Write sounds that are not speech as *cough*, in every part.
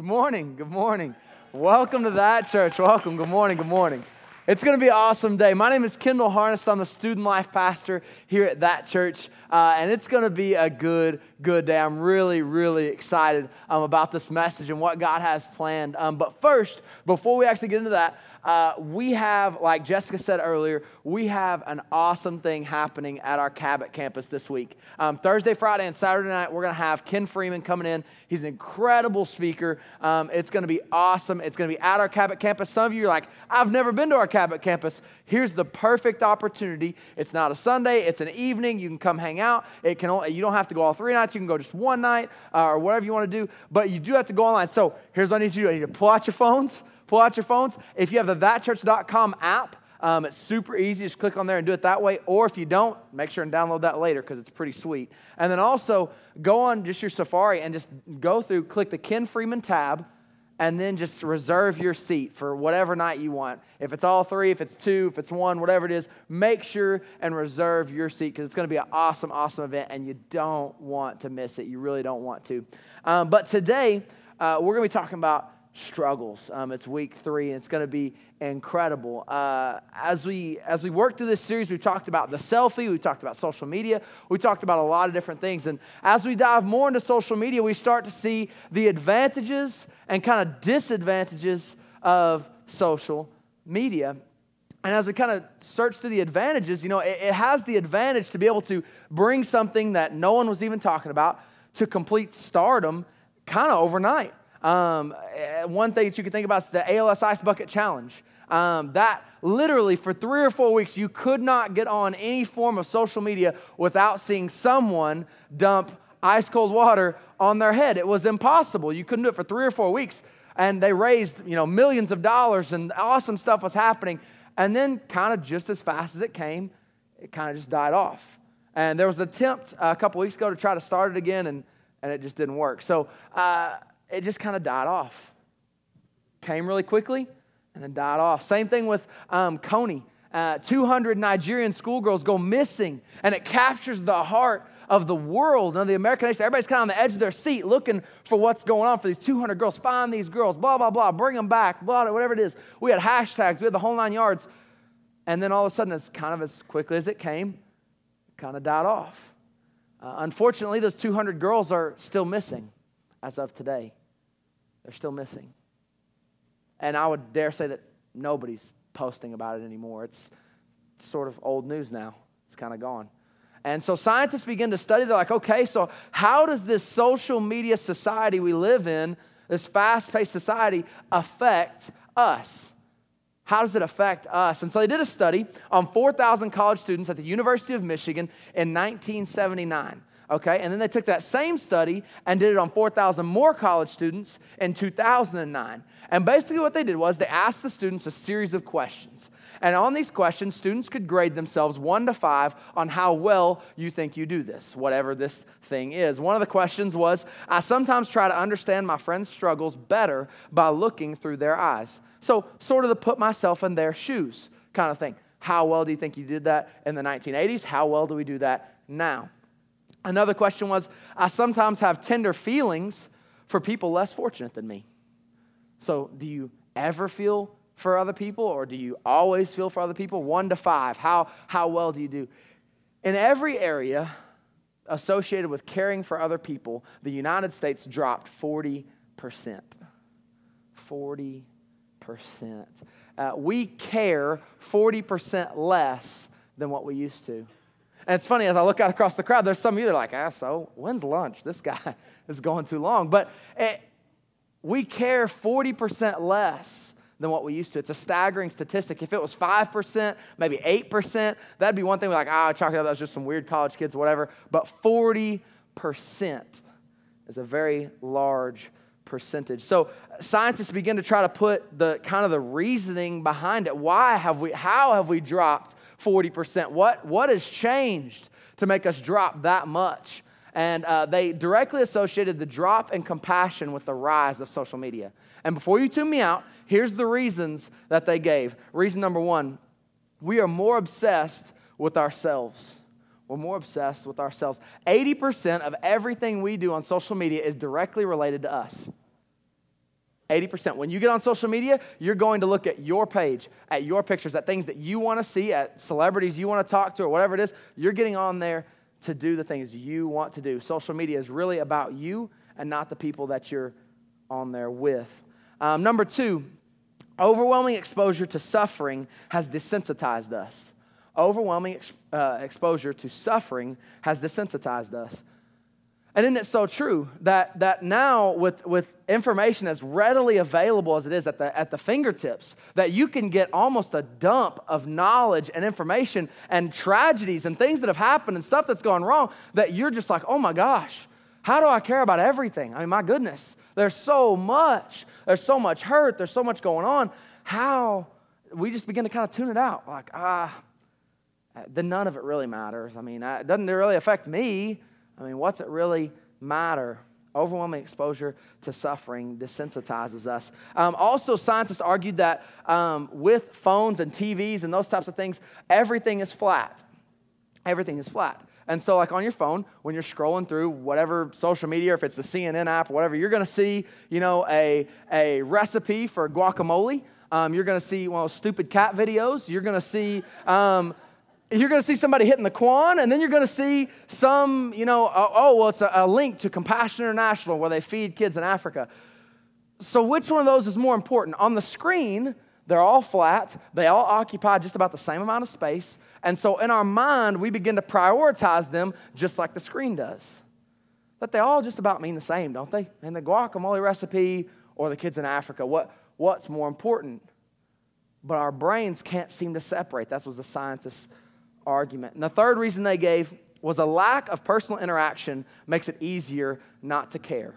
Good morning. Good morning. Welcome to that church. Welcome. Good morning. Good morning. It's going to be an awesome day. My name is Kendall Harness. I'm the student life pastor here at that church, uh, and it's going to be a good, good day. I'm really, really excited um, about this message and what God has planned. Um, but first, before we actually get into that, uh, we have, like Jessica said earlier, we have an awesome thing happening at our Cabot campus this week. Um, Thursday, Friday, and Saturday night, we're going to have Ken Freeman coming in. He's an incredible speaker. Um, it's going to be awesome. It's going to be at our Cabot campus. Some of you are like, I've never been to our Cabot campus. Here's the perfect opportunity. It's not a Sunday, it's an evening. You can come hang out. It can only, you don't have to go all three nights. You can go just one night uh, or whatever you want to do, but you do have to go online. So here's what I need you to do I need to pull out your phones pull out your phones. If you have the thatchurch.com app, um, it's super easy. Just click on there and do it that way. Or if you don't, make sure and download that later because it's pretty sweet. And then also go on just your Safari and just go through, click the Ken Freeman tab, and then just reserve your seat for whatever night you want. If it's all three, if it's two, if it's one, whatever it is, make sure and reserve your seat because it's going to be an awesome, awesome event and you don't want to miss it. You really don't want to. Um, but today, uh, we're going to be talking about struggles. Um, it's week three, and it's going to be incredible. Uh, as we as we work through this series, we've talked about the selfie, we've talked about social media, we talked about a lot of different things. And as we dive more into social media, we start to see the advantages and kind of disadvantages of social media. And as we kind of search through the advantages, you know, it, it has the advantage to be able to bring something that no one was even talking about to complete stardom kind of overnight. Um, eh, one thing that you can think about is the ALS Ice Bucket Challenge. Um, that literally for three or four weeks, you could not get on any form of social media without seeing someone dump ice cold water on their head. It was impossible. You couldn't do it for three or four weeks. And they raised, you know, millions of dollars and awesome stuff was happening. And then, kind of just as fast as it came, it kind of just died off. And there was an attempt a couple weeks ago to try to start it again, and, and it just didn't work. So, uh, it just kind of died off. Came really quickly and then died off. Same thing with um, Kony. Uh, 200 Nigerian schoolgirls go missing, and it captures the heart of the world and of the American nation. Everybody's kind of on the edge of their seat looking for what's going on for these 200 girls. Find these girls, blah, blah, blah, bring them back, blah, whatever it is. We had hashtags, we had the whole nine yards. And then all of a sudden, as kind of as quickly as it came, kind of died off. Uh, unfortunately, those 200 girls are still missing as of today. They're still missing. And I would dare say that nobody's posting about it anymore. It's, sort of old news now, it's kind of gone. And so scientists begin to study. They're like, okay, so how does this social media society we live in, this fast paced society, affect us? How does it affect us? And so they did a study on 4,000 college students at the University of Michigan in 1979 okay? And then they took that same study and did it on 4,000 more college students in 2009. And basically, what they did was they asked the students a series of questions. And on these questions, students could grade themselves one to five on how well you think you do this, whatever this thing is. One of the questions was I sometimes try to understand my friends' struggles better by looking through their eyes. So, sort of to put myself in their shoes kind of thing. How well do you think you did that in the 1980s? How well do we do that now? Another question was I sometimes have tender feelings for people less fortunate than me. So, do you ever feel for other people or do you always feel for other people? One to five, how, how well do you do? In every area associated with caring for other people, the United States dropped 40%. 40%. Uh, we care 40% less than what we used to. And it's funny, as I look out across the crowd, there's some of you that are like, ah, so when's lunch? This guy *laughs* is going too long. But it, we care 40% less than what we used to. It's a staggering statistic. If it was 5%, maybe 8%, that'd be one thing we're like, ah, oh, chalk it up, that was just some weird college kids, whatever. But 40% is a very large percentage. So scientists begin to try to put the kind of the reasoning behind it. Why have we, how have we dropped 40%. What, what has changed to make us drop that much? And uh, they directly associated the drop in compassion with the rise of social media. And before you tune me out, here's the reasons that they gave. Reason number one we are more obsessed with ourselves. We're more obsessed with ourselves. 80% of everything we do on social media is directly related to us. 80%. When you get on social media, you're going to look at your page, at your pictures, at things that you want to see, at celebrities you want to talk to, or whatever it is. You're getting on there to do the things you want to do. Social media is really about you and not the people that you're on there with. Um, number two, overwhelming exposure to suffering has desensitized us. Overwhelming ex- uh, exposure to suffering has desensitized us. And isn't it so true that, that now, with, with information as readily available as it is at the, at the fingertips, that you can get almost a dump of knowledge and information and tragedies and things that have happened and stuff that's gone wrong, that you're just like, oh my gosh, how do I care about everything? I mean, my goodness, there's so much. There's so much hurt. There's so much going on. How we just begin to kind of tune it out. Like, ah, then none of it really matters. I mean, it doesn't really affect me. I mean, what's it really matter? Overwhelming exposure to suffering desensitizes us. Um, also, scientists argued that um, with phones and TVs and those types of things, everything is flat. Everything is flat. And so, like on your phone, when you're scrolling through whatever social media, if it's the CNN app or whatever, you're going to see, you know, a, a recipe for guacamole. Um, you're going to see one of those stupid cat videos. You're going to see um, you're going to see somebody hitting the Quan, and then you're going to see some, you know, oh, oh, well, it's a, a, link to Compassion International where they feed kids in Africa. So, which one of those is more important? On the screen, they're all flat, they all occupy just about the same amount of space. And so, in our mind, we begin to prioritize them just like the screen does. But they all just about mean the same, don't they? And the guacamole recipe or the kids in Africa, what, what's more important? But our brains can't seem to separate. That's what the scientists argument. And the third reason they gave was a lack of personal interaction makes it easier not to care.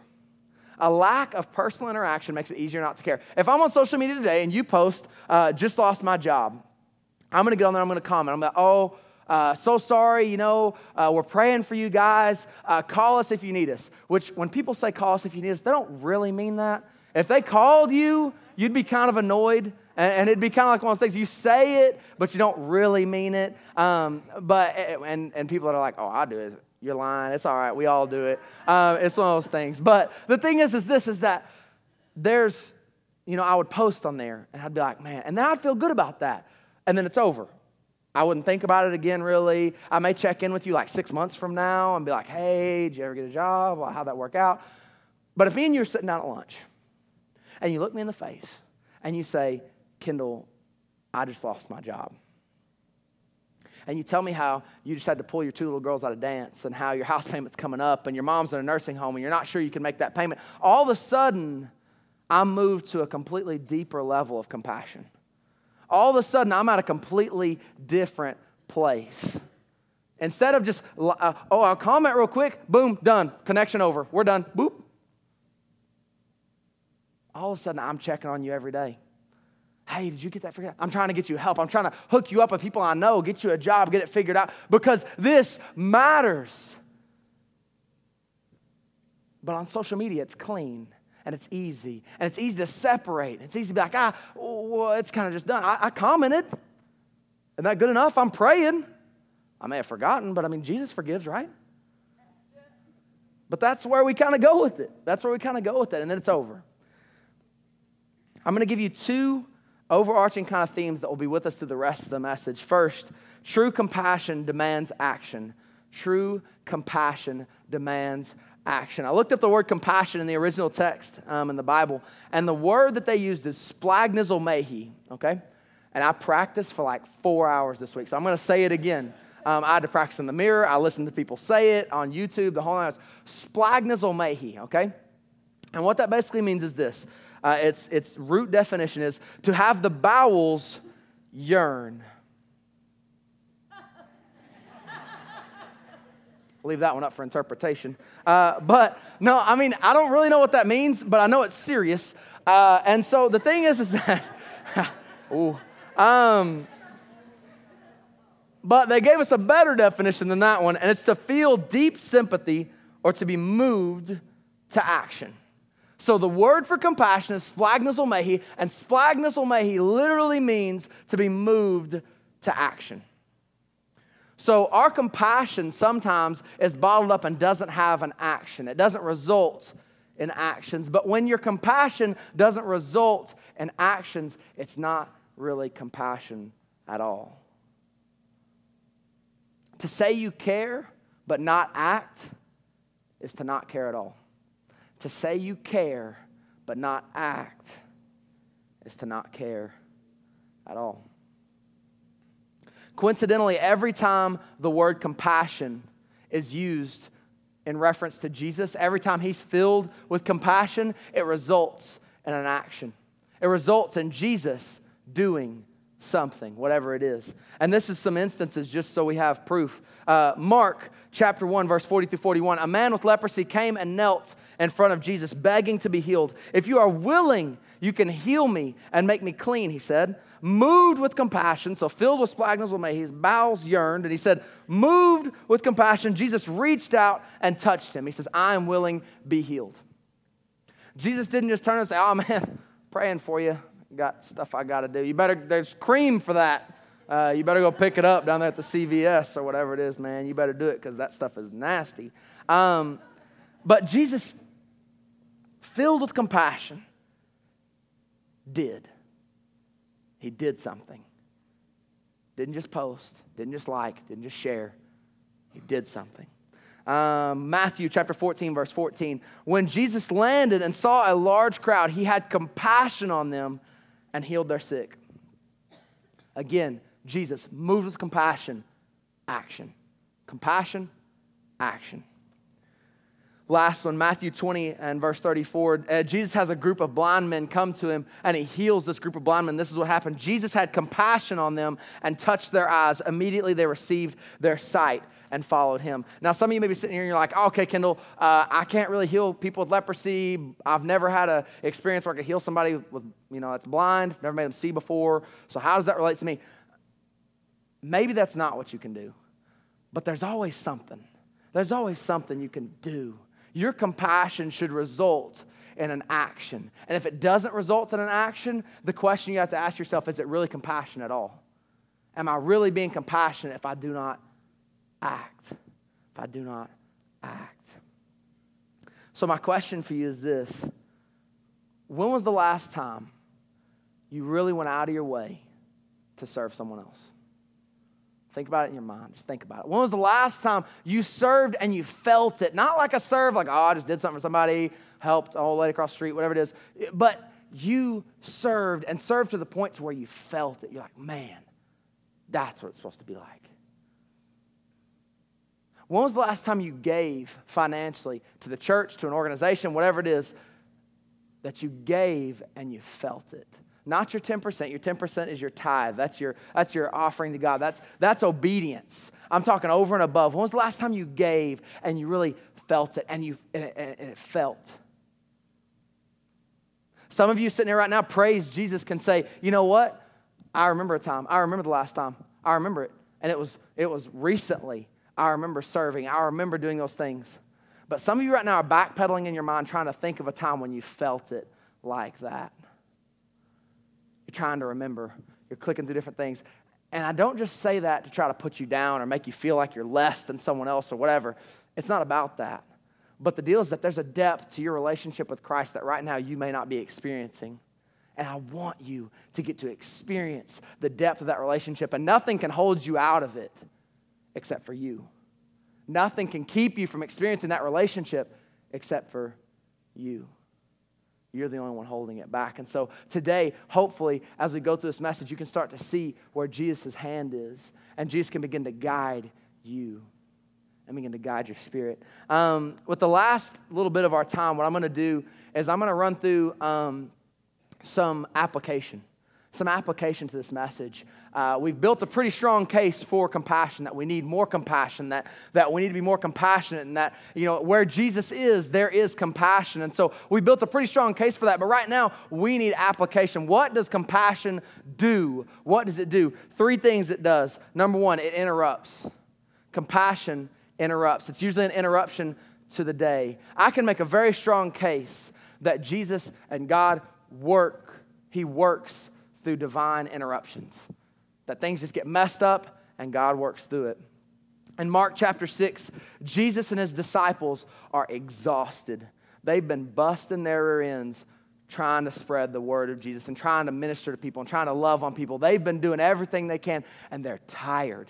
A lack of personal interaction makes it easier not to care. If I'm on social media today and you post, uh, just lost my job, I'm gonna get on there, I'm gonna comment. I'm like, oh, uh, so sorry, you know, uh, we're praying for you guys. Uh, call us if you need us. Which, when people say call us if you need us, they don't really mean that. If they called you, you'd be kind of annoyed and, it'd be kind of like one of those things you say it, but you don't really mean it. Um, but, eh, and, and people are like, oh, I do it. You're lying. It's all right. We all do it. Um, it's one of those things. But the thing is, is this, is that there's, you know, I would post on there and I'd be like, man, and then I'd feel good about that. And then it's over. I wouldn't think about it again, really. I may check in with you like six months from now and be like, hey, did you ever get a job? How'd that work out? But if me and you are sitting down at lunch and you look me in the face and you say, Kendall, I just lost my job. And you tell me how you just had to pull your two little girls out of dance and how your house *laughs* payment's coming up and your mom's in a nursing home and you're not sure you can make that payment. All of a sudden, I'm moved to a completely deeper level of compassion. All of a sudden, I'm at a completely different place. Instead of just, uh, oh, I'll comment real quick, boom, done, connection over, we're done, boop. All of a sudden, I'm checking on you every day. Hey, did you get that figured out? I'm trying to get you help. I'm trying to hook you up with people I know, get you a job, get it figured out because this matters. But on social media, it's clean and it's easy and it's easy to separate. It's easy to be like, ah, well, it's kind of just done. I, I commented. Isn't that good enough? I'm praying. I may have forgotten, but I mean, Jesus forgives, right? But that's where we kind of go with it. That's where we kind of go with it, and then it's over. I'm going to give you two overarching kind of themes that will be with us through the rest of the message. First, true compassion demands action. True compassion demands action. I looked up the word compassion in the original text um, in the Bible, and the word that they used is splagnizomai, okay? And I practiced for like four hours this week, so I'm going to say it again. Um, I had to practice in the mirror. I listened to people say it on YouTube, the whole night. Splagnizomai, okay? And what that basically means is this uh, its, its root definition is to have the bowels yearn. *laughs* leave that one up for interpretation. Uh, but no, I mean, I don't really know what that means, but I know it's serious. Uh, and so the thing is, is that, *laughs* ooh, um, but they gave us a better definition than that one, and it's to feel deep sympathy or to be moved to action. So the word for compassion is splagnizomai, and splagnizomai literally means to be moved to action. So our compassion sometimes is bottled up and doesn't have an action. It doesn't result in actions. But when your compassion doesn't result in actions, it's not really compassion at all. To say you care but not act is to not care at all. To say you care but not act is to not care at all. Coincidentally, every time the word compassion is used in reference to Jesus, every time he's filled with compassion, it results in an action. It results in Jesus doing something, whatever it is. And this is some instances just so we have proof. Uh, Mark chapter 1, verse 40 through 41. A man with leprosy came and knelt in front of Jesus, begging to be healed. If you are willing, you can heal me and make me clean, he said. Moved with compassion, so filled with may his bowels yearned. And he said, Moved with compassion, Jesus reached out and touched him. He says, I am willing, be healed. Jesus didn't just turn and say, Oh man, *laughs* praying for you got stuff I got to do. You better, there's cream for that. Uh, you better go pick it up down there at the CVS or whatever it is, man. You better do it because that stuff is nasty. Um, but Jesus, filled with compassion, did. He did something. Didn't just post, didn't just like, didn't just share. He did something. Um, Matthew chapter 14, verse 14. When Jesus landed and saw a large crowd, he had compassion on them and healed their sick. Again, Jesus moved with compassion, action. Compassion, action. Last one, Matthew 20 and verse 34. Uh, Jesus has a group of blind men come to him and he heals this group of blind men. This is what happened. Jesus had compassion on them and touched their eyes. Immediately they received their sight and followed him. Now, some of you may be sitting here and you're like, oh, okay, Kendall, uh, I can't really heal people with leprosy. I've never had an experience where I could heal somebody with, you know, that's blind, never made them see before. So, how does that relate to me? Maybe that's not what you can do, but there's always something. There's always something you can do. Your compassion should result in an action. And if it doesn't result in an action, the question you have to ask yourself is it really compassion at all? Am I really being compassionate if I do not act, if I do not act. So, my question for you is this When was the last time you really went out of your way to serve someone else? Think about it in your mind. Just think about it. When was the last time you served and you felt it? Not like a serve, like, oh, I just did something for somebody, helped a old lady across the street, whatever it is. But you served and served to the point to where you felt it. You're like, man, that's what it's supposed to be like. When was the last time you gave financially to the church, to an organization, whatever it is, that you gave and you felt it? Not your 10%. Your 10% is your tithe. That's your, that's your offering to God. That's, that's obedience. I'm talking over and above. When was the last time you gave and you really felt it and, you, and, it, and it felt? Some of you sitting here right now, praise Jesus, can say, you know what? I remember a time. I remember the last time. I remember it. And it was, it was recently. I remember serving. I remember doing those things. But some of you right now are backpedaling in your mind trying to think of a time when you felt it like that. You're trying to remember. You're clicking through different things. And I don't just say that to try to put you down or make you feel like you're less than someone else or whatever. It's not about that. But the deal is that there's a depth to your relationship with Christ that right now you may not be experiencing. And I want you to get to experience the depth of that relationship, and nothing can hold you out of it except for you. Nothing can keep you from experiencing that relationship except for you. You're the only one holding it back. And so today, hopefully, as we go through this message, you can start to see where Jesus' hand is, and Jesus can begin to guide you and begin to guide your spirit. Um, with the last little bit of our time, what I'm going to do is I'm going to run through um, some application some application to this message. Uh, we've built a pretty strong case for compassion that we need more compassion, that, that we need to be more compassionate, and that, you know, where Jesus is, there is compassion. And so we built a pretty strong case for that. But right now, we need application. What does compassion do? What does it do? Three things it does. Number one, it interrupts. Compassion interrupts. It's usually an interruption to the day. I can make a very strong case that Jesus and God work, He works through divine interruptions. That things just get messed up and God works through it. In Mark chapter 6, Jesus and his disciples are exhausted They've been busting their ends trying to spread the word of Jesus and trying to minister to people and trying to love on people. They've been doing everything they can and they're tired.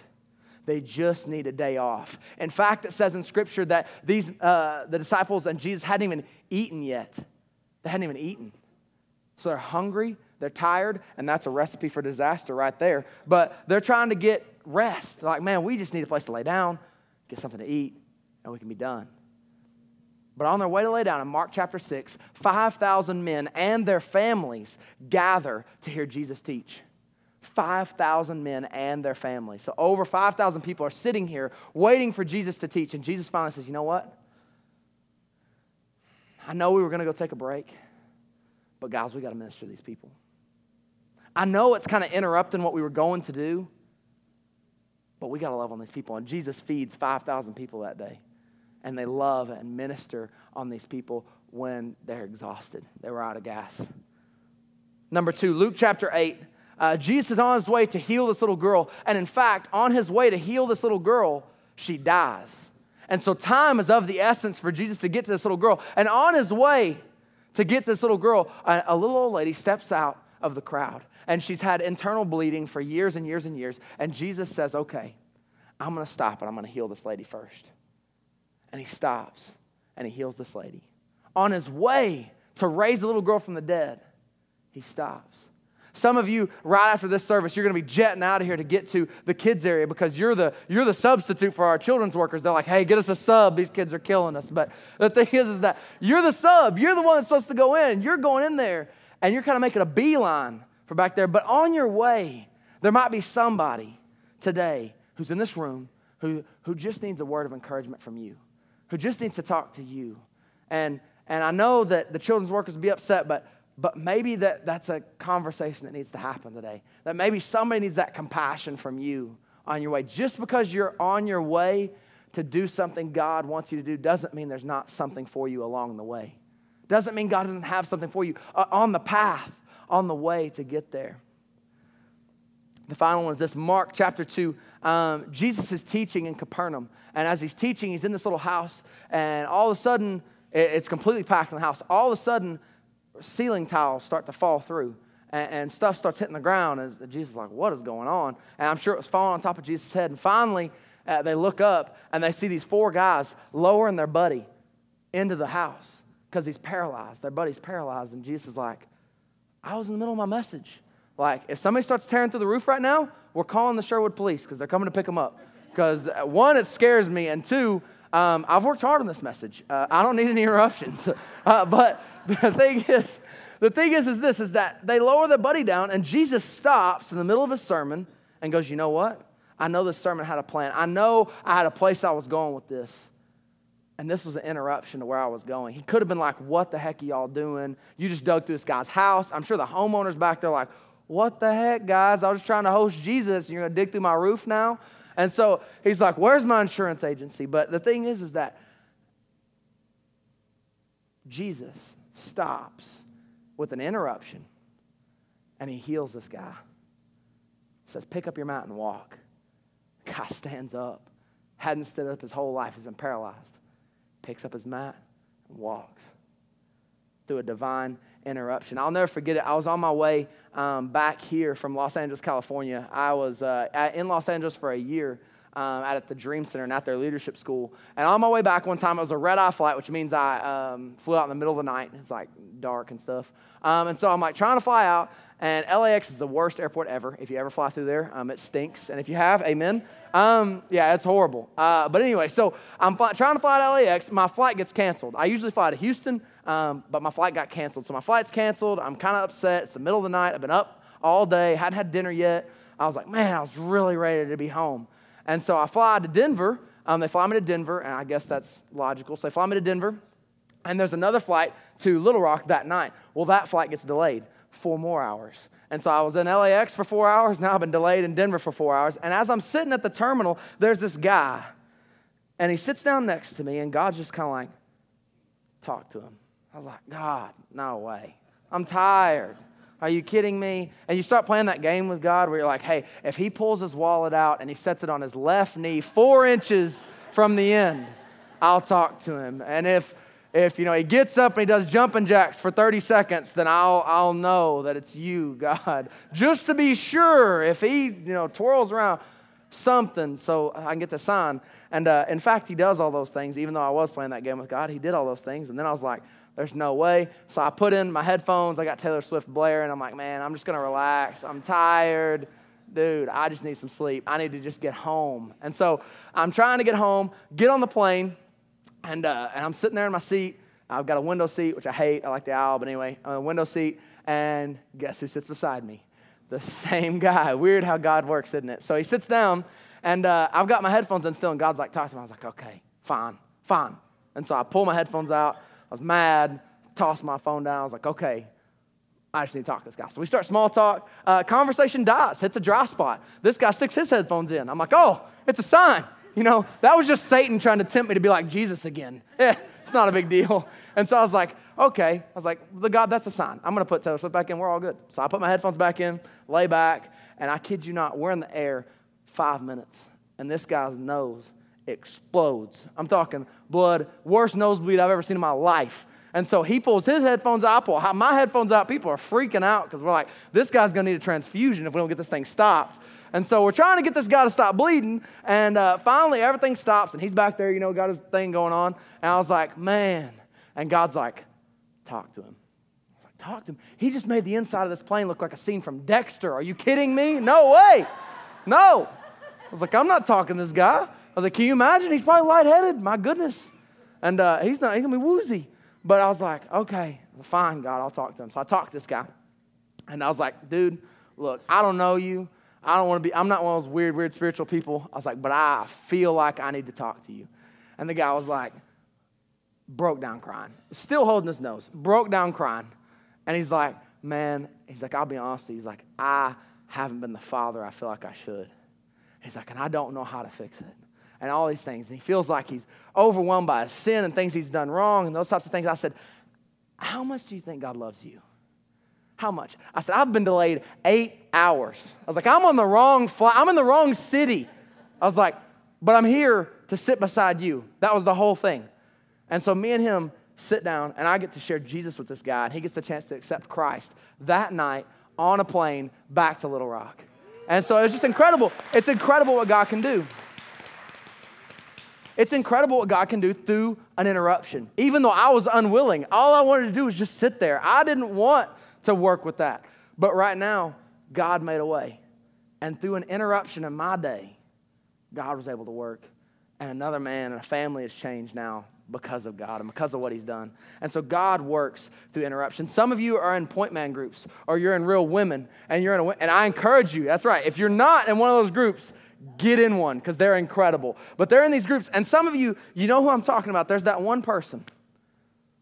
They just need a day off. In fact, it says in Scripture that these, uh, the disciples and Jesus hadn't even eaten yet. They hadn't even eaten. So they're hungry, they're tired, and that's a recipe for disaster right there. But they're trying to get rest. They're like, man, we just need a place to lay down, get something to eat, and we can be done. But on their way to lay down in Mark chapter 6, 5,000 men and their families gather to hear Jesus teach. 5,000 men and their families. So over 5,000 people are sitting here waiting for Jesus to teach. And Jesus finally says, You know what? I know we were going to go take a break, but guys, we got to minister to these people. I know it's kind of interrupting what we were going to do, but we got to love on these people. And Jesus feeds 5,000 people that day and they love and minister on these people when they're exhausted. They were out of gas. Number two, Luke chapter 8. Uh, Jesus is on his way to heal this little girl. And in fact, on his way to heal this little girl, she dies. And so time is of the essence for Jesus to get to this little girl. And on his way to get to this little girl, a, a little old lady steps out of the crowd. And she's had internal bleeding for years and years and years. And Jesus says, Okay, I'm going to stop and I'm going to heal this lady first and he stops and he heals this lady. On his way to raise the little girl from the dead, he stops. Some of you, right after this service, you're going to be jetting out of here to get to the kids area because you're the, you're the substitute for our children's workers. They're like, hey, get us a sub. These kids are killing us. But the thing is, is that you're the sub. You're the one that's supposed to go in. You're going in there and you're kind of making a beeline for back there. But on your way, there might be somebody today who's in this room who, who just needs a word of encouragement from you who just needs to talk to you. And, and I know that the children's workers be upset, but, but maybe that, that's a conversation that needs to happen today. That maybe somebody needs that compassion from you on your way. Just because you're on your way to do something God wants you to do doesn't mean there's not something for you along the way. Doesn't mean God doesn't have something for you uh, on the path, on the way to get there. The final one is this Mark chapter 2. Um, Jesus is teaching in Capernaum. And as he's teaching, he's in this little house. And all of a sudden, it's completely packed in the house. All of a sudden, ceiling tiles start to fall through. And, and stuff starts hitting the ground. And Jesus is like, What is going on? And I'm sure it was falling on top of Jesus' head. And finally, uh, they look up and they see these four guys lowering their buddy into the house because he's paralyzed. Their buddy's paralyzed. And Jesus is like, I was in the middle of my message. Like, if somebody starts tearing through the roof right now, we're calling the Sherwood police because they're coming to pick them up. Because uh, one, it scares me, and two, um, I've worked hard on this message. Uh, I don't need any *laughs* interruptions. Uh, but the *laughs* thing is, the thing is, is this: is that they lower their buddy down, and Jesus stops in the middle of his sermon and goes, "You know what? I know this sermon had a plan. I know I had a place I was going with this." And this was an interruption to where I was going. He could have been like, What the heck are y'all doing? You just dug through this guy's house. I'm sure the homeowners back there like, what the heck, guys? I was just trying to host Jesus, and you're going to dig through my roof now? And so he's like, Where's my insurance agency? But the thing is, is that Jesus stops with an interruption and he heals this guy. He Says, Pick up your mat and walk. The guy stands up. Hadn't stood up his whole life, he's been paralyzed. Picks up his mat and walks through a divine interruption. I'll never forget it. I was on my way um, back here from Los Angeles, California. I was uh, in Los Angeles for a year. Um, out at the Dream Center and at their leadership school. And on my way back one time, it was a red eye flight, which means I um, flew out in the middle of the night. It's like dark and stuff. Um, and so I'm like trying to fly out, and LAX is the worst airport ever. If you ever fly through there, um, it stinks. And if you have, amen. Um, yeah, it's horrible. Uh, but anyway, so I'm fly- trying to fly to LAX. My flight gets canceled. I usually fly to Houston, um, but my flight got canceled. So my flight's canceled. I'm kind of upset. It's the middle of the night. I've been up all day, hadn't had dinner yet. I was like, man, I was really ready to be home. And so I fly to Denver. Um, they fly me to Denver, and I guess that's logical. So they fly me to Denver, and there's another flight to Little Rock that night. Well, that flight gets delayed four more hours. And so I was in LAX for four hours. Now I've been delayed in Denver for four hours. And as I'm sitting at the terminal, there's this guy. And he sits down next to me, and God's just kind of like, talk to him. I was like, God, no way. I'm tired. Are you kidding me? And you start playing that game with God where you're like, hey, if he pulls his wallet out and he sets it on his left knee, four inches from the end, I'll talk to him. And if if you know he gets up and he does jumping jacks for 30 seconds, then I'll I'll know that it's you, *laughs* God. Just to be sure, if he you know twirls around something, so I can get the sign. And uh, in fact, he does all those things. Even though I was playing that game with God, he did all those things. And then I was like, there's no way. So I put in my headphones. I got Taylor Swift Blair, and I'm like, man, I'm just gonna relax. I'm tired dude, I just need some sleep. I need to just get home. And so I'm trying to get home, get on the plane, and, uh, and I'm sitting there in my seat. I've got a window seat, which I hate. I like the aisle, but anyway, a window seat. And guess who sits beside me? The same guy. Weird how God works, isn't it? So he sits down, and uh, I've got my headphones in still, and God's like, talk to me. I was like, okay, fine, fine. And so I pull my headphones out. I was mad, tossed my phone down. I was like, okay, I just need to talk to this guy. So we start small talk. Uh, conversation dies, hits a dry spot. This guy sticks his headphones in. I'm like, oh, it's a sign. You know, that was just Satan trying to tempt me to be like Jesus again. *laughs* Eh, it's not a big deal. And so I was like, okay. I was like, the God, that's a sign. I'm going to put Taylor Swift back in. We're all good. So I put my headphones back in, lay back, and I kid you not, we're in the air five minutes. And this guy's nose explodes. I'm talking blood, worst nosebleed I've ever seen in my life. And so he pulls his headphones out, I pull my headphones out. People are freaking out because we're like, this guy's going to need a transfusion if we don't get this thing stopped. And so we're trying to get this guy to stop bleeding. And uh, finally, everything stops, and he's back there, you know, got his thing going on. And I was like, man. And God's like, talk to him. I was like, talk to him. He just made the inside of this plane look like a scene from Dexter. Are you kidding me? No way. No. I was like, I'm not talking to this guy. I was like, can you imagine? He's probably lightheaded. My goodness. And uh, he's not, he's going to be woozy. But I was like, okay, fine, God, I'll talk to him. So I talked to this guy. And I was like, dude, look, I don't know you. I don't want to be, I'm not one of those weird, weird spiritual people. I was like, but I feel like I need to talk to you. And the guy was like, broke down crying, still holding his nose, broke down crying. And he's like, man, he's like, I'll be honest He's like, I haven't been the father I feel like I should. He's like, and I don't know how to fix it and all these things. And he feels like he's overwhelmed by his sin and things he's done wrong and those types of things. I said, How much do you think God loves you? How much? I said, I've been delayed eight hours. I was like, I'm on the wrong flight. I'm in the wrong city. I was like, but I'm here to sit beside you. That was the whole thing. And so me and him sit down, and I get to share Jesus with this guy, and he gets the chance to accept Christ that night on a plane back to Little Rock. And so it's just incredible. It's incredible what God can do. It's incredible what God can do through an interruption. Even though I was unwilling, all I wanted to do was just sit there. I didn't want to work with that. But right now, God made a way. And through an interruption in my day, God was able to work. And another man and a family has changed now because of God and because of what He's done. And so God works through interruption. Some of you are in point man groups or you're in real women and you're in a, and I encourage you, that's right. If you're not in one of those groups, get in one because they're incredible. But they're in these groups, and some of you, you know who I'm talking about. There's that one person,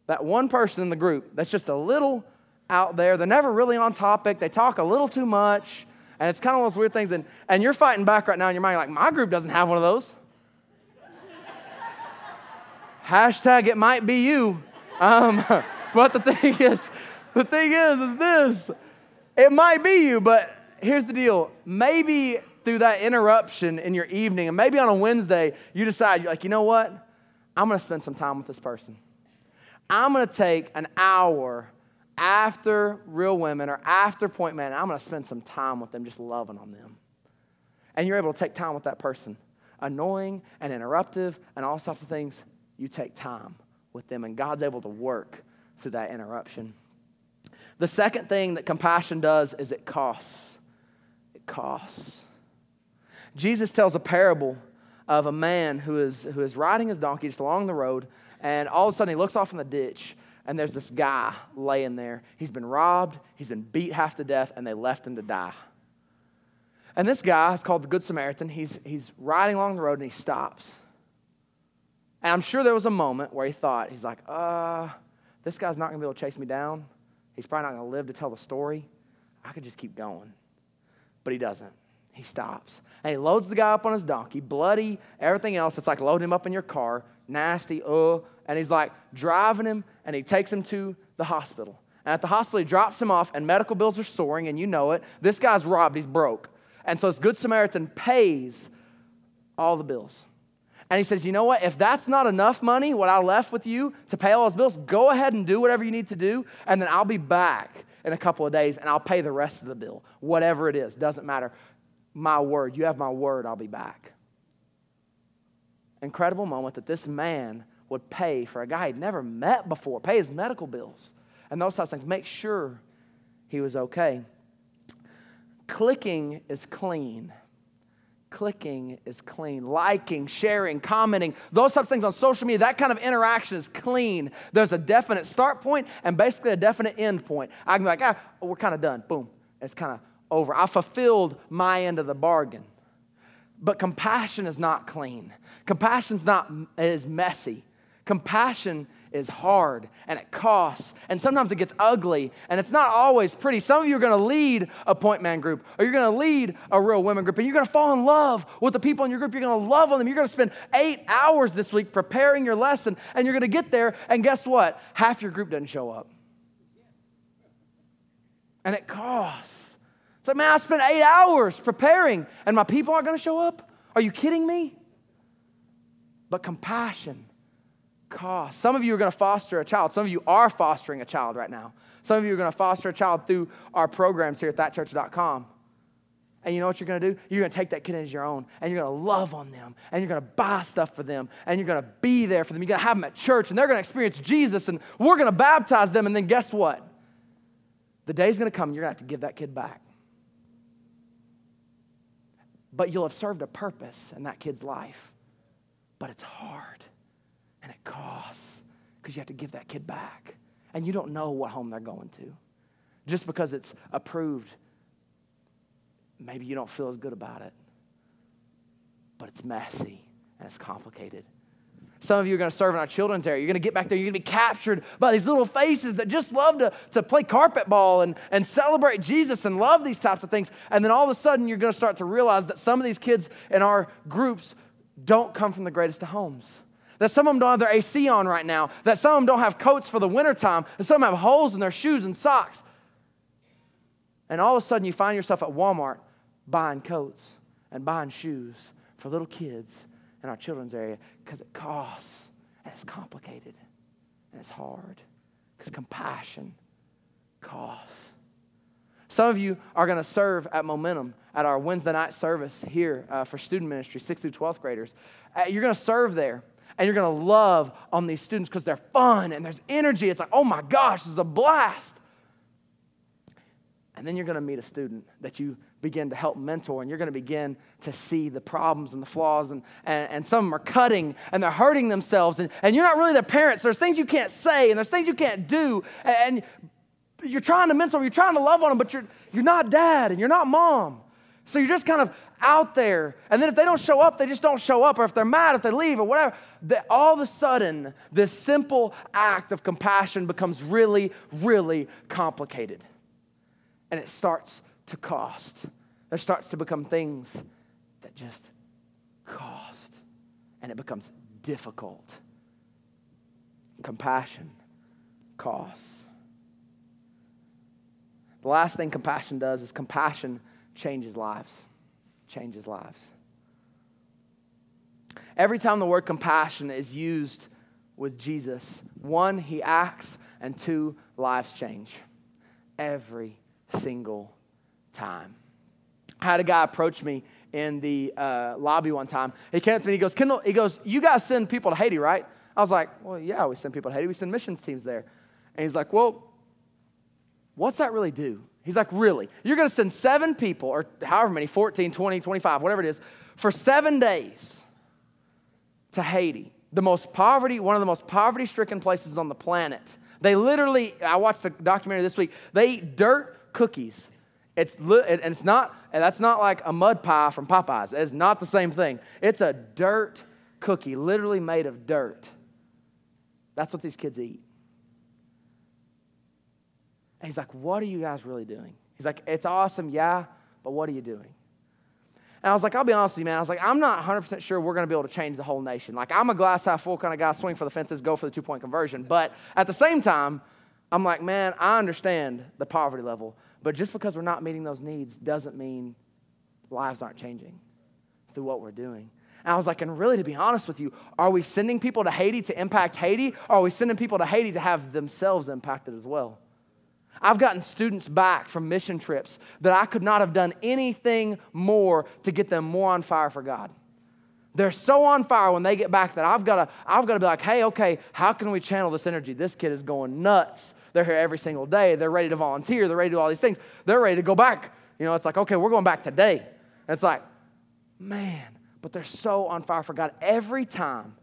that one person in the group that's just a little out there. They're never really on topic. They talk a little too much, and it's kind of one of those weird things. And, and you're fighting back right now in your mind, like, my group doesn't have one of those. Hashtag it might be you. Um, *laughs* but the thing is, the thing is, is this. It might be you, but here's the deal. Maybe through that interruption in your evening, and maybe on a Wednesday, you decide, you're like, you know what? I'm going to spend some time with this person. I'm going to take an hour after Real Women or after Point Man, I'm going to spend some time with them, just loving on them. And you're able to take time with that person. Annoying and interruptive and all sorts of things, you take time with them, and God's able to work through that interruption. The second thing that compassion does is it costs. It costs. Jesus tells a parable of a man who is, who is riding his donkey just along the road, and all of a sudden he looks off in the ditch, and there's this guy laying there. He's been robbed, he's been beat half to death, and they left him to die. And this guy is called the Good Samaritan. He's, he's riding along the road and he stops. And I'm sure there was a moment where he thought, he's like, uh, this guy's not going to be able to chase me down. He's probably not going to live to tell the story. I could just keep going. But he doesn't. He stops and he loads the guy up on his donkey, bloody, everything else. It's like loading him up in your car, nasty, uh, and he's like driving him and he takes him to the hospital. And at the hospital, he drops him off, and medical bills are soaring, and you know it. This guy's robbed, he's broke. And so this Good Samaritan pays all the bills. And he says, You know what? If that's not enough money, what I left with you to pay all those bills, go ahead and do whatever you need to do, and then I'll be back in a couple of days and I'll pay the rest of the bill. Whatever it is, doesn't matter. My word, you have my word, I'll be back. Incredible moment that this man would pay for a guy he'd never met before, pay his medical bills, and those types of things. Make sure he was okay. Clicking is clean clicking is clean. Liking, sharing, commenting, those types of things on social media, that kind of interaction is clean. There's a definite start point and basically a definite end point. I can be like, ah, we're kind of done. Boom. It's kind of over. I fulfilled my end of the bargain. But compassion is not clean. Compassion's not is messy. Compassion is hard and it costs and sometimes it gets ugly and it's not always pretty. Some of you are to lead a point man group or you're going to lead a real women group and you're to fall in love with the people in your group. You're going to love on them. You're going to spend eight hours this week preparing your lesson and you're going to get there and guess what? Half your group doesn't show up. And it costs. It's like, man, I spent eight hours preparing and my people aren't going to show up? Are you kidding me? But compassion cost. Some of you are going to foster a child. Some of you are fostering a child right now. Some of you are going to foster a child through our programs here at thatchurch.com. And you know what you're going to do? You're going to take that kid as your own, and you're going to love on them, and you're going to buy stuff for them, and you're going to be there for them. You're going to have them at church, and they're going to experience Jesus, and we're going to baptize them. And then guess what? The day's going to come, you're going to have to give that kid back. But you'll have served a purpose in that kid's life. But it's hard and it costs because you have to give that kid back. And you don't know what home they're going to. Just because it's approved, maybe you don't feel as good about it. But it's messy and it's complicated. Some of you are going to serve in our children's area. You're going to get back there. You're going to be captured by these little faces that just love to, to play carpet ball and, and celebrate Jesus and love these types of things. And then all of a sudden, you're going to start to realize that some of these kids in our groups don't come from the greatest of homes that some of them don't have their AC on right now, that some of them don't have coats for the wintertime, that some have holes in their shoes and socks. And all of a sudden, you find yourself at Walmart buying coats and buying shoes for little kids in our children's area because it costs and it's complicated and it's hard because compassion costs. Some of you are going to serve at Momentum at our Wednesday night service here uh, for student ministry, 6th through 12th graders. Uh, you're going to serve there and you're to love on these students because they're fun and there's energy. It's like, oh my gosh, this is a blast. And then you're to meet a student that you begin to help mentor, and you're to begin to see the problems and the flaws. And, and, and some of them are cutting and they're hurting themselves, and, and you're not really their parents. There's things you can't say, and there's things you can't do. And you're trying to mentor, you're trying to love on them, but you're, you're not dad and you're not mom. So you're just kind of out there. And then if they don't show up, they just don't show up. Or if they're mad, if they leave, or whatever, that all of a sudden, this simple act of compassion becomes really, really complicated. And it starts to cost. There starts to become things that just cost. And it becomes difficult. Compassion costs. The last thing compassion does is compassion changes lives. Changes lives. Every time the word compassion is used with Jesus, one, he acts, and two, lives change. Every single time. I had a guy approach me in the uh, lobby one time. He came up to me, he goes, Kendall, he goes, You guys send people to Haiti, right? I was like, Well, yeah, we send people to Haiti. We send missions teams there. And he's like, Well, what's that really do? He's like, Really? You're going to send seven people, or however many 14, 20, 25, whatever it is, for seven days to Haiti, the most poverty, one of the most poverty stricken places on the planet. They literally, I watched a documentary this week, they eat dirt cookies. It's, and it's not, and that's not like a mud pie from Popeyes. It's not the same thing. It's a dirt cookie, literally made of dirt. That's what these kids eat. And he's like, What are you guys really doing? He's like, It's awesome, yeah, but what are you doing? And I was like, I'll be honest with you, man. I was like, I'm not 100% sure we're going to be able to change the whole nation. Like, I'm a glass half full kind of guy, swing for the fences, go for the two point conversion. But at the same time, I'm like, man, I understand the poverty level. But just because we're not meeting those needs doesn't mean lives aren't changing through what we're doing. And I was like, and really, to be honest with you, are we sending people to Haiti to impact Haiti, or are we sending people to Haiti to have themselves impacted as well? I've gotten students back from mission trips that I could not have done anything more to get them more on fire for God. They're so on fire when they get back that I've got to I've got to be like, hey, okay, how can we channel this energy? This kid is going nuts. They're here every single day. They're ready to volunteer. They're ready to do all these things. They're ready to go back. You know, it's like, okay, we're going back today. And it's like, man, but they're so on fire for God. Every time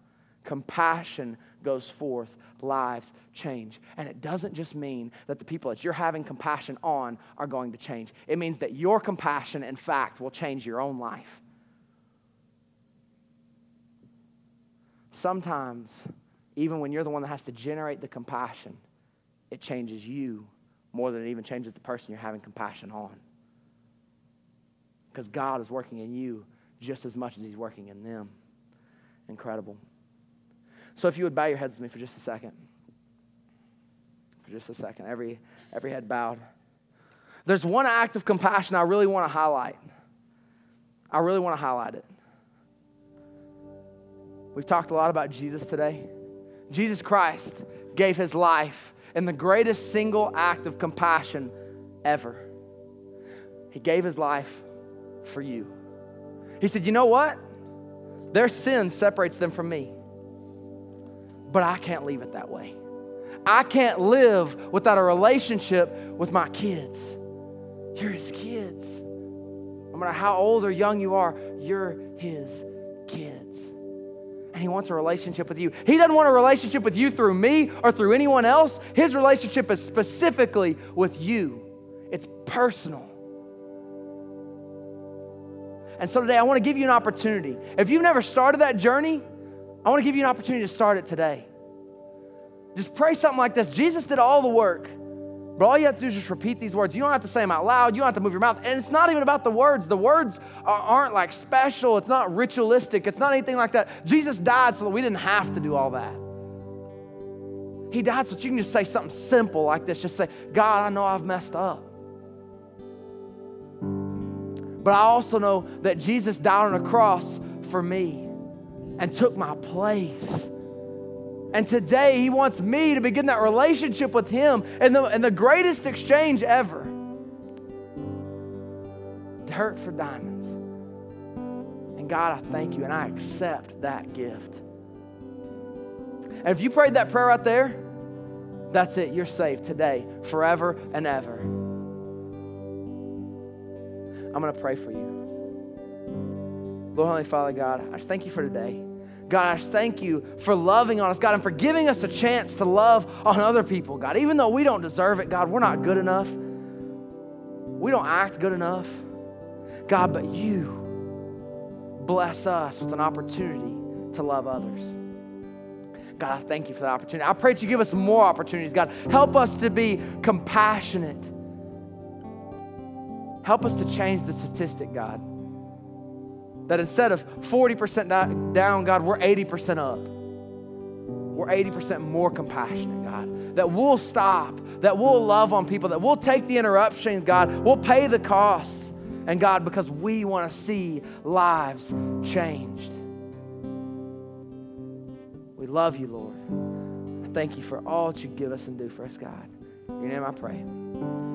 compassion goes forth, lives change. And it doesn't just mean that the people that you're having compassion on are going to change, it means that your compassion, in fact, will change your own life. Sometimes, even when you're the one that has to generate the compassion, it changes you more than it even changes the person you're having compassion on. Because God is working in you just as much as He's working in them. Incredible. So, if you would bow your heads with me for just a second. For just a second. Every, every head bowed. There's one act of compassion I really want to highlight. I really want to highlight it. We've talked a lot about Jesus today. Jesus Christ gave his life in the greatest single act of compassion ever. He gave his life for you. He said, You know what? Their sin separates them from me. But I can't leave it that way. I can't live without a relationship with my kids. You're his kids. No matter how old or young you are, you're his kids. And he wants a relationship with you. He doesn't want a relationship with you through me or through anyone else. His relationship is specifically with you, it's personal. And so today, I want to give you an opportunity. If you've never started that journey, I want to give you an opportunity to start it today. Just pray something like this Jesus did all the work. But all you have to do is just repeat these words. You don't have to say them out loud. You don't have to move your mouth. And it's not even about the words. The words aren't like special. It's not ritualistic. It's not anything like that. Jesus died so that we didn't have to do all that. He died so that you can just say something simple like this. Just say, God, I know I've messed up. But I also know that Jesus died on a cross for me and took my place. And today, He wants me to begin that relationship with Him and the, and the greatest exchange ever dirt for diamonds. And God, I thank you and I accept that gift. And if you prayed that prayer right there, that's it. You're saved today, forever and ever. I'm going to pray for you. Lord, Holy Father God, I just thank you for today. God, I just thank you for loving on us, God, and for giving us a chance to love on other people, God. Even though we don't deserve it, God, we're not good enough. We don't act good enough. God, but you bless us with an opportunity to love others. God, I thank you for that opportunity. I pray that you give us more opportunities, God. Help us to be compassionate. Help us to change the statistic, God. That instead of 40% down, God, we're 80% up. We're 80% more compassionate, God. That we'll stop, that we'll love on people, that we'll take the interruption, God. We'll pay the costs. And God, because we want to see lives changed. We love you, Lord. I thank you for all that you give us and do for us, God. In your name I pray.